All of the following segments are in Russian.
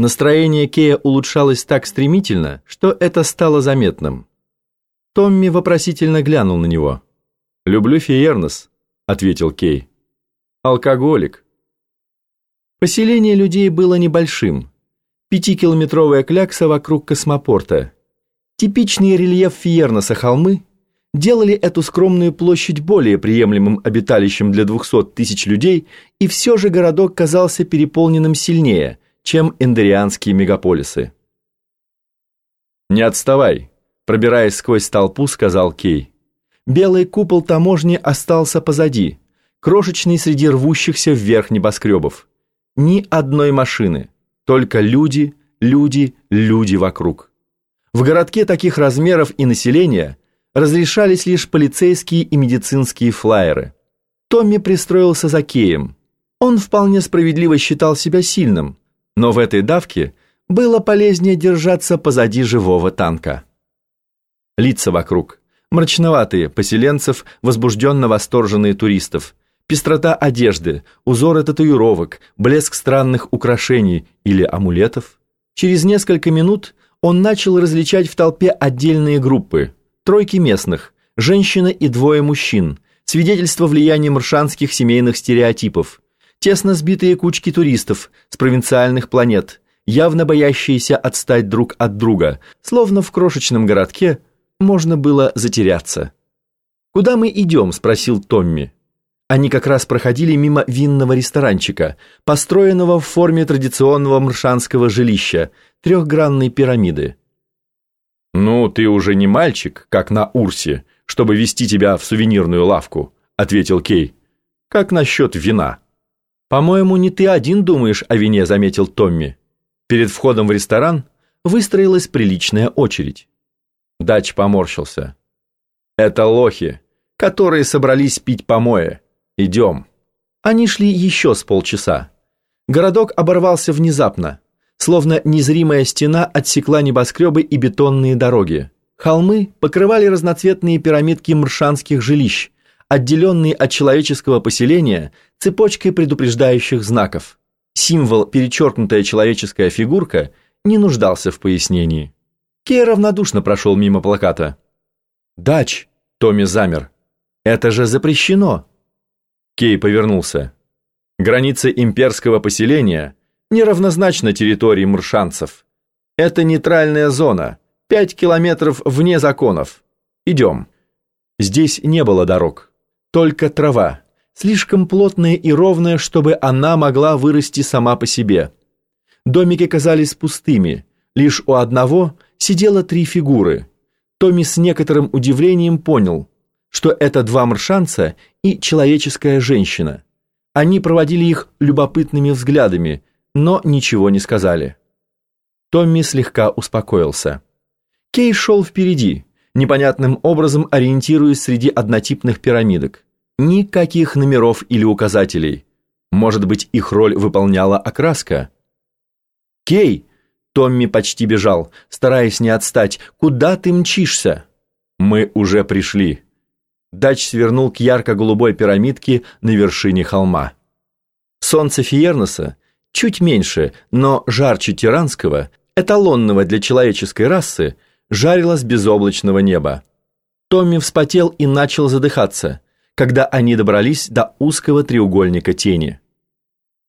Настроение Кея улучшалось так стремительно, что это стало заметным. Томми вопросительно глянул на него. «Люблю Фиернес», — ответил Кей. «Алкоголик». Поселение людей было небольшим. Пятикилометровая клякса вокруг космопорта. Типичный рельеф Фиернеса холмы делали эту скромную площадь более приемлемым обиталищем для 200 тысяч людей, и все же городок казался переполненным сильнее, чем эндерианские мегаполисы. «Не отставай», – пробираясь сквозь толпу, сказал Кей. Белый купол таможни остался позади, крошечный среди рвущихся вверх небоскребов. Ни одной машины, только люди, люди, люди вокруг. В городке таких размеров и населения разрешались лишь полицейские и медицинские флайеры. Томми пристроился за Кеем. Он вполне справедливо считал себя сильным, но в этой давке было полезнее держаться позади живого танка. Лица вокруг. Мрачноватые поселенцев, возбужденно восторженные туристов. Пестрота одежды, узоры татуировок, блеск странных украшений или амулетов. Через несколько минут он начал различать в толпе отдельные группы. Тройки местных, женщина и двое мужчин, свидетельство влияния маршанских семейных стереотипов, тесно сбитые кучки туристов с провинциальных планет, явно боящиеся отстать друг от друга, словно в крошечном городке можно было затеряться. «Куда мы идем?» – спросил Томми. Они как раз проходили мимо винного ресторанчика, построенного в форме традиционного маршанского жилища, трехгранной пирамиды. «Ну, ты уже не мальчик, как на Урсе, чтобы вести тебя в сувенирную лавку», – ответил Кей. «Как насчет вина?» «По-моему, не ты один думаешь о вине», — заметил Томми. Перед входом в ресторан выстроилась приличная очередь. Дач поморщился. «Это лохи, которые собрались пить помои. Идем». Они шли еще с полчаса. Городок оборвался внезапно, словно незримая стена отсекла небоскребы и бетонные дороги. Холмы покрывали разноцветные пирамидки маршанских жилищ, отделенные от человеческого поселения цепочкой предупреждающих знаков. Символ «перечеркнутая человеческая фигурка» не нуждался в пояснении. Кей равнодушно прошел мимо плаката. «Дач!» – Томми замер. «Это же запрещено!» Кей повернулся. Граница имперского поселения неравнозначна территории мршанцев. Это нейтральная зона, пять километров вне законов. Идем. Здесь не было дорог. Только трава, слишком плотная и ровная, чтобы она могла вырасти сама по себе. Домики казались пустыми, лишь у одного сидело три фигуры. Томми с некоторым удивлением понял, что это два маршанца и человеческая женщина. Они проводили их любопытными взглядами, но ничего не сказали. Томми слегка успокоился. Кей шел впереди, непонятным образом ориентируясь среди однотипных пирамидок. Никаких номеров или указателей. Может быть, их роль выполняла окраска? «Кей!» Томми почти бежал, стараясь не отстать. «Куда ты мчишься?» «Мы уже пришли». Дач свернул к ярко-голубой пирамидке на вершине холма. Солнце Фиерноса, чуть меньше, но жарче тиранского, эталонного для человеческой расы, жарило с безоблачного неба. Томми вспотел и начал задыхаться, когда они добрались до узкого треугольника тени.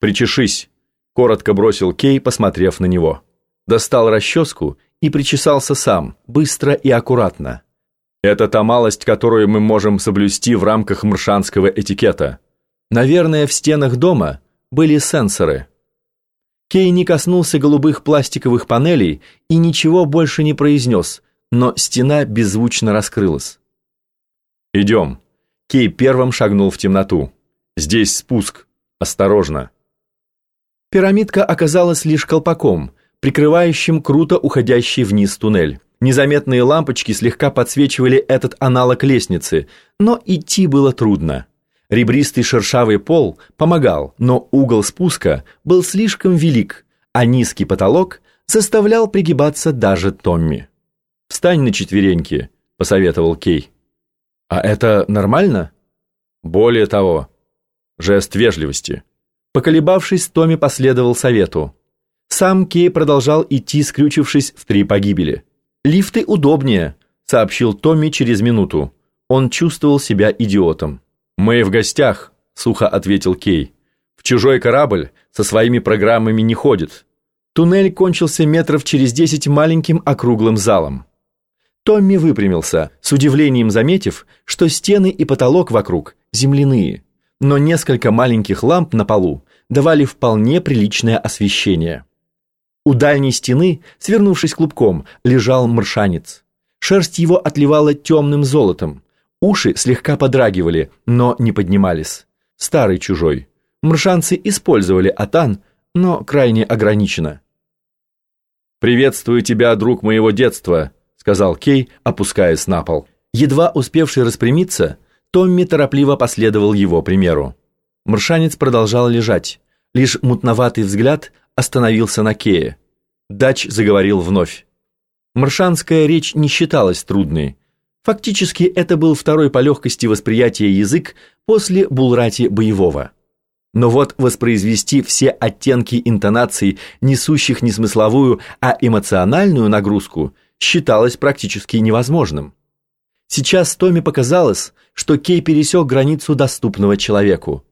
«Причешись», — коротко бросил Кей, посмотрев на него. Достал расческу и причесался сам, быстро и аккуратно. «Это та малость, которую мы можем соблюсти в рамках маршанского этикета». Наверное, в стенах дома были сенсоры. Кей не коснулся голубых пластиковых панелей и ничего больше не произнес, но стена беззвучно раскрылась. «Идем». Кей первым шагнул в темноту. «Здесь спуск. Осторожно». Пирамидка оказалась лишь колпаком, прикрывающим круто уходящий вниз туннель. Незаметные лампочки слегка подсвечивали этот аналог лестницы, но идти было трудно. Ребристый шершавый пол помогал, но угол спуска был слишком велик, а низкий потолок заставлял пригибаться даже Томми. «Встань на четвереньки», — посоветовал Кей. «А это нормально?» «Более того, жест вежливости». Поколебавшись, Томми последовал совету. Сам Кей продолжал идти, скрючившись в три погибели. «Лифты удобнее», — сообщил Томми через минуту. Он чувствовал себя идиотом. «Мы в гостях», — сухо ответил Кей. «В чужой корабль со своими программами не ходит». Туннель кончился метров через десять маленьким округлым залом. Томми выпрямился, с удивлением заметив, что стены и потолок вокруг земляные, но несколько маленьких ламп на полу давали вполне приличное освещение. У дальней стены, свернувшись клубком, лежал маршанец. Шерсть его отливала темным золотом. Уши слегка подрагивали, но не поднимались. Старый чужой. Мршанцы использовали атан, но крайне ограниченно. «Приветствую тебя, друг моего детства», — сказал Кей, опускаясь на пол. Едва успевший распрямиться, Томми торопливо последовал его примеру. Маршанец продолжал лежать. Лишь мутноватый взгляд остановился на Кее. Дач заговорил вновь. Маршанская речь не считалась трудной. Фактически это был второй по легкости восприятия язык после булрати боевого. Но вот воспроизвести все оттенки интонаций, несущих не смысловую, а эмоциональную нагрузку, считалось практически невозможным. Сейчас Томе показалось, что Кей пересек границу доступного человеку.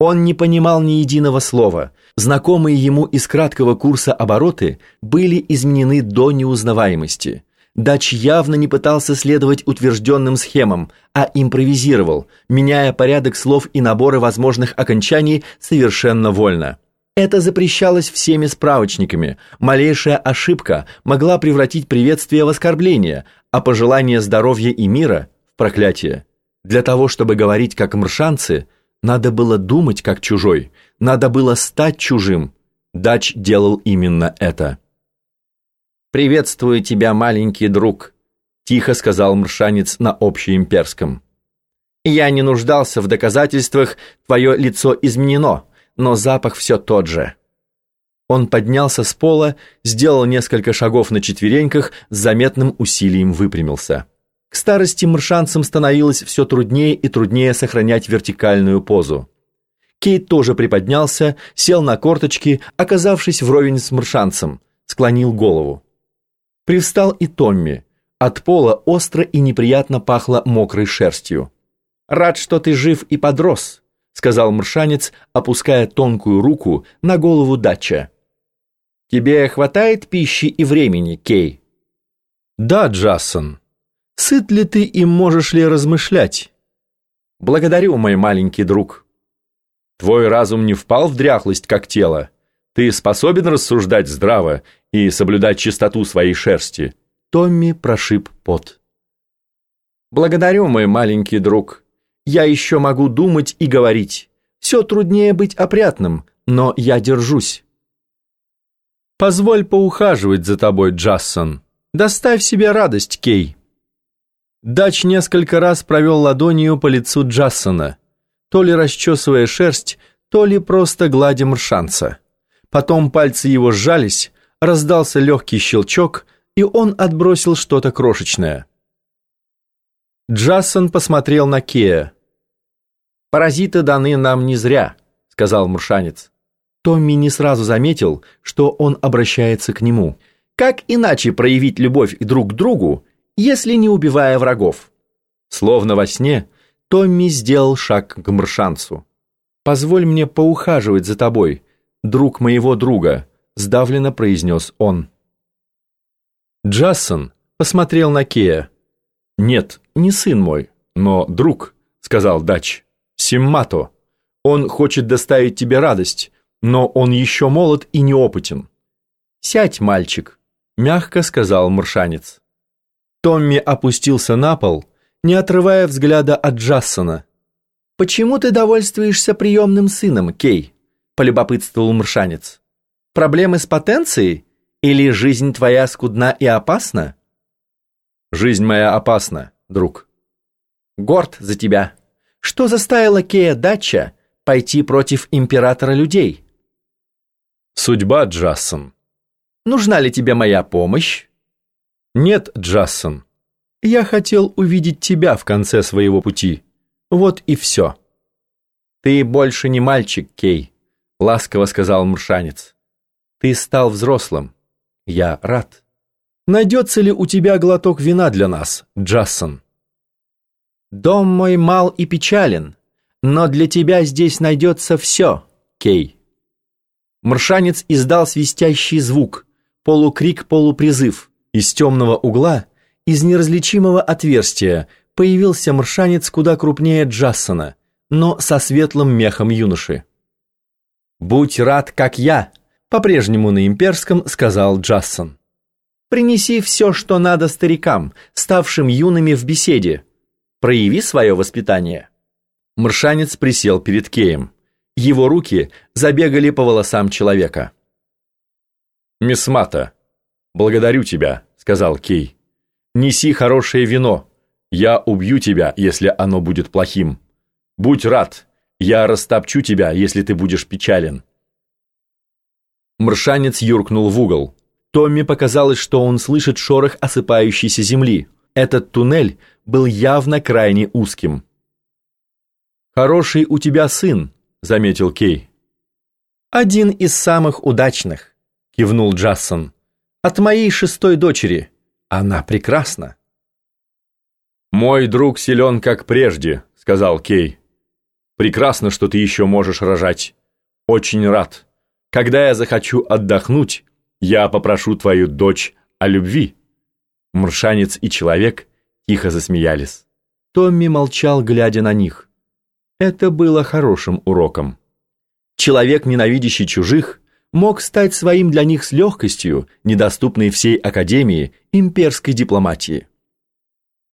Он не понимал ни единого слова. Знакомые ему из краткого курса обороты были изменены до неузнаваемости. Дач явно не пытался следовать утвержденным схемам, а импровизировал, меняя порядок слов и наборы возможных окончаний совершенно вольно. Это запрещалось всеми справочниками. Малейшая ошибка могла превратить приветствие в оскорбление, а пожелание здоровья и мира в проклятие. Для того, чтобы говорить как мршанцы, надо было думать как чужой, надо было стать чужим. Дач делал именно это. «Приветствую тебя, маленький друг», — тихо сказал мршанец на общеимперском. «Я не нуждался в доказательствах, твое лицо изменено, но запах все тот же». Он поднялся с пола, сделал несколько шагов на четвереньках, с заметным усилием выпрямился. К старости мршанцам становилось все труднее и труднее сохранять вертикальную позу. Кейт тоже приподнялся, сел на корточки, оказавшись вровень с мршанцем, склонил голову. Привстал и Томми. От пола остро и неприятно пахло мокрой шерстью. «Рад, что ты жив и подрос», — сказал мршанец, опуская тонкую руку на голову дача. «Тебе хватает пищи и времени, Кей?» «Да, Джассон. Сыт ли ты и можешь ли размышлять?» «Благодарю, мой маленький друг». «Твой разум не впал в дряхлость, как тело?» Ты способен рассуждать здраво и соблюдать чистоту своей шерсти?» Томми прошиб пот. «Благодарю, мой маленький друг. Я еще могу думать и говорить. Все труднее быть опрятным, но я держусь». «Позволь поухаживать за тобой, Джассон. Доставь себе радость, Кей». Дач несколько раз провел ладонью по лицу Джассона, то ли расчесывая шерсть, то ли просто гладя мршанца. Потом пальцы его сжались, раздался легкий щелчок, и он отбросил что-то крошечное. Джассон посмотрел на Кея. «Паразиты даны нам не зря», — сказал муршанец. Томми не сразу заметил, что он обращается к нему. «Как иначе проявить любовь друг к другу, если не убивая врагов?» Словно во сне, Томми сделал шаг к мршанцу. «Позволь мне поухаживать за тобой», друг моего друга», — сдавленно произнес он. Джассон посмотрел на Кея. «Нет, не сын мой, но друг», — сказал Дач. «Симмато. Он хочет доставить тебе радость, но он еще молод и неопытен». «Сядь, мальчик», — мягко сказал маршанец. Томми опустился на пол, не отрывая взгляда от Джассона. «Почему ты довольствуешься приемным сыном, Кей?» полюбопытствовал Мршанец. «Проблемы с потенцией? Или жизнь твоя скудна и опасна?» «Жизнь моя опасна, друг». «Горд за тебя. Что заставило Кея Дача пойти против императора людей?» «Судьба, Джассон». «Нужна ли тебе моя помощь?» «Нет, Джассон. Я хотел увидеть тебя в конце своего пути. Вот и все». «Ты больше не мальчик, Кей», — ласково сказал муршанец. Ты стал взрослым. Я рад. Найдется ли у тебя глоток вина для нас, Джассон? Дом мой мал и печален, но для тебя здесь найдется все, Кей. Маршанец издал свистящий звук, полукрик-полупризыв. Из темного угла, из неразличимого отверстия, появился маршанец куда крупнее Джассона, но со светлым мехом юноши. «Будь рад, как я», — по-прежнему на имперском сказал Джассон. «Принеси все, что надо старикам, ставшим юными в беседе. Прояви свое воспитание». Маршанец присел перед Кеем. Его руки забегали по волосам человека. «Мисс Мата, благодарю тебя», — сказал Кей. «Неси хорошее вино. Я убью тебя, если оно будет плохим. Будь рад, я растопчу тебя, если ты будешь печален». Маршанец юркнул в угол. Томми показалось, что он слышит шорох осыпающейся земли. Этот туннель был явно крайне узким. «Хороший у тебя сын», — заметил Кей. «Один из самых удачных», — кивнул Джассон. «От моей шестой дочери. Она прекрасна». «Мой друг силен, как прежде», — сказал Кей. «Прекрасно, что ты еще можешь рожать. Очень рад. Когда я захочу отдохнуть, я попрошу твою дочь о любви». Мршанец и человек тихо засмеялись. Томми молчал, глядя на них. Это было хорошим уроком. Человек, ненавидящий чужих, мог стать своим для них с легкостью, недоступной всей Академии имперской дипломатии.